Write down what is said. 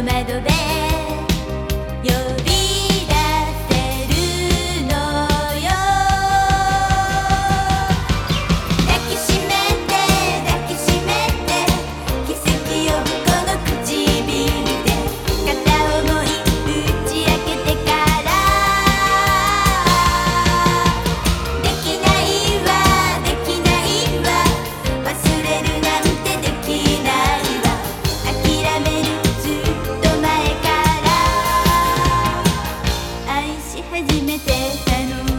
remède し始めてたの